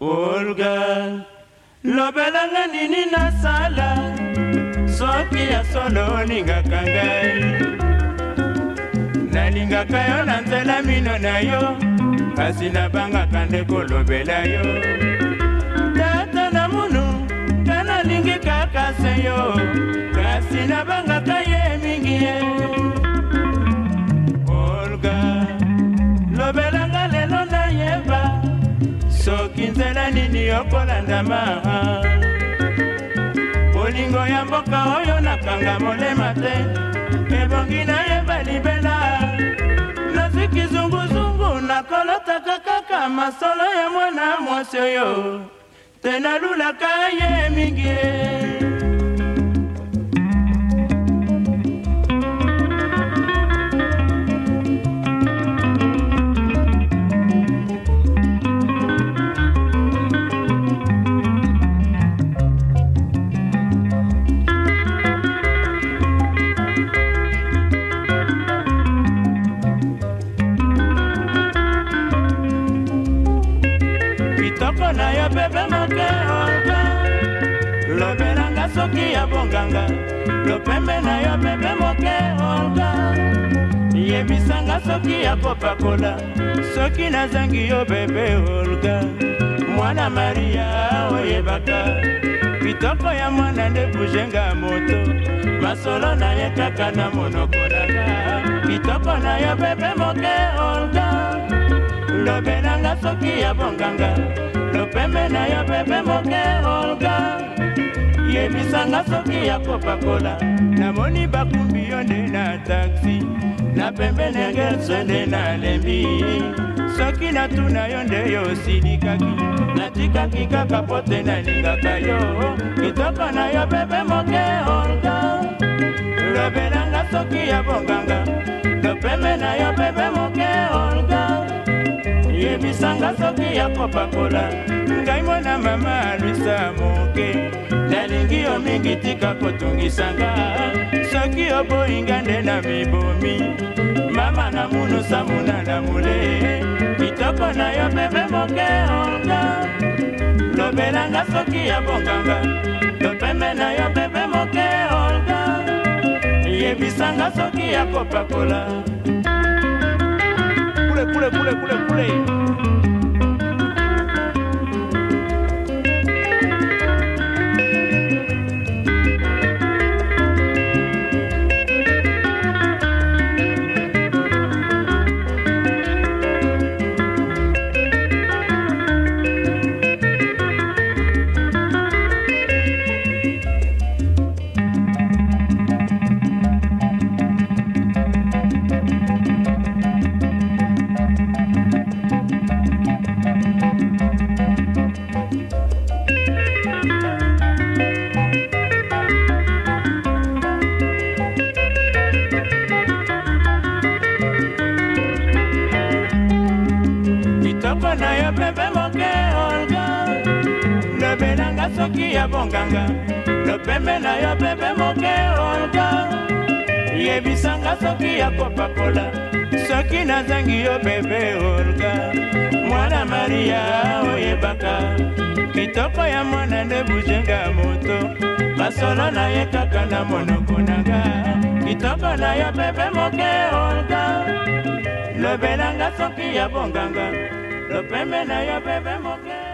olga lobelanga nini nasala soki ya solo olingaka ngai nalingaka yo na nzela mino na yo kasi nabangaka nde kolobela yo tata na munu nga nalingi kaka se yo kasi nabangaka ye mingi ye mokili okolandama bolingo ya mboka oyo nakanga molema te ebongi nayeba libela nafiki zunguzungu nakolotaka kaka masolo ya mwana mwasi oyo te nalulaka ye mingi apepemake oka lobelanga soki ya bonganga lopembe na yo pepe moke olga yebisanga soki ya kopakola soki nazangi yo pepe olga mwana maria oyebaka bitoko ya mwana nde buzenga moto masolo na ye kaka na monoko nanga bitoko na yo pepe moke olga lobelanga soki ya bonganga lopembe na yo pepe moke olga yebisanga soki ya kopakola namoni bakumbi yo nde na taksi na pembene ngelso nde nalembi soki natuna yo nde yo osilikaki natikaki kaka po te nalingaka yo kitoko na yo pepe moke olga lobelanga soki ya bonganga kopakola ngai mwana mama alwisa moke nalingi yo mingi tika kotungisanga soki oboyinga nde na mibomi mama na munusa munana mule kitoko na yo bebe moke onga lobelanga soki ya bonganga topembe na yo bebe moke onga yebisanga soki ya kopakola kule kule kule kule kule maboko na yo pepe moke olga lobelanga soki ya bonganga lopembe na yo pepe moke olga yebisanga soki ya kopakola soki nazangi yo pepe olga mwana maria oyebaka kitoko ya mwana nde buzenga moto basolo na ye kaka na monoko na nga kitoko na yo pepe moke olga lobelanga soki ya bonganga Lo pembe na yo bebe mo